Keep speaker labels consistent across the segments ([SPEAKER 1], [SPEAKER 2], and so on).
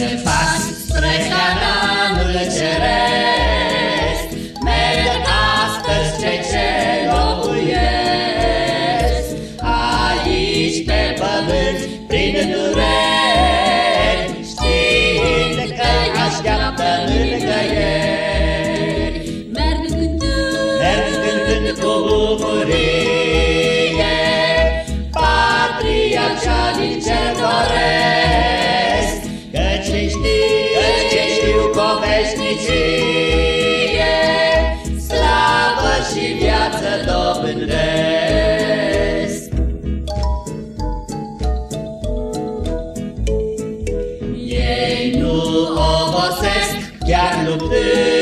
[SPEAKER 1] În pas spre Cananul ceresc Merg astăzi cei ce locuiesc Aici pe pământ, prin dureri Știind că-i așteaptă mângăieri
[SPEAKER 2] Merg cântând,
[SPEAKER 1] Merg cântând cu bucurie Patria cea din cer doresc veșnicie Slavă și viață dobândesc Ei nu obosesc chiar luptând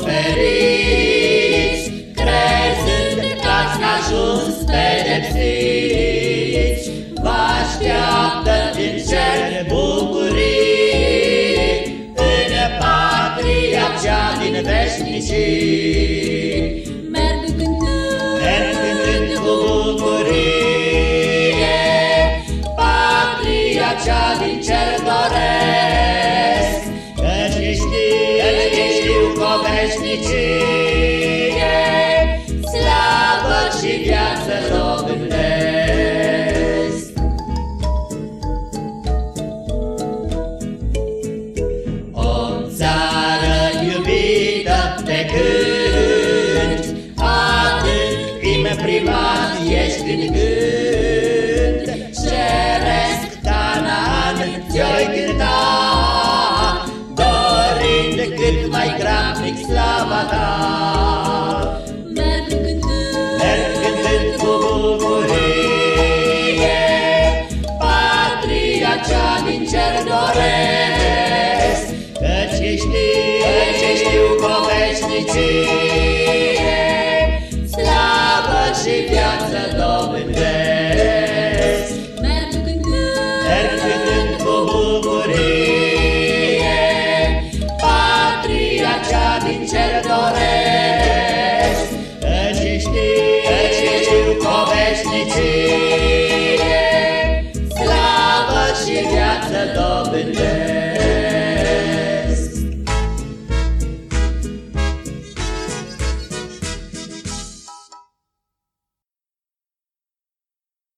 [SPEAKER 1] suferiți Crezând că ați ajuns pedepsiți. Vă așteaptă din cer bucurii În patria cea din veșnicii.
[SPEAKER 2] Merg cântând,
[SPEAKER 1] Merg cântând cu bucurie veșnicie Slavă și viață dobândesc. O țară iubită de când Atât imprimat ești în gând grabnic slava ta.
[SPEAKER 2] Merg cântând,
[SPEAKER 1] Merg cântând cu bucurie. Patria cea din cer doresc. Căci știu, căci știu cu o veșnicie Hasselhoff in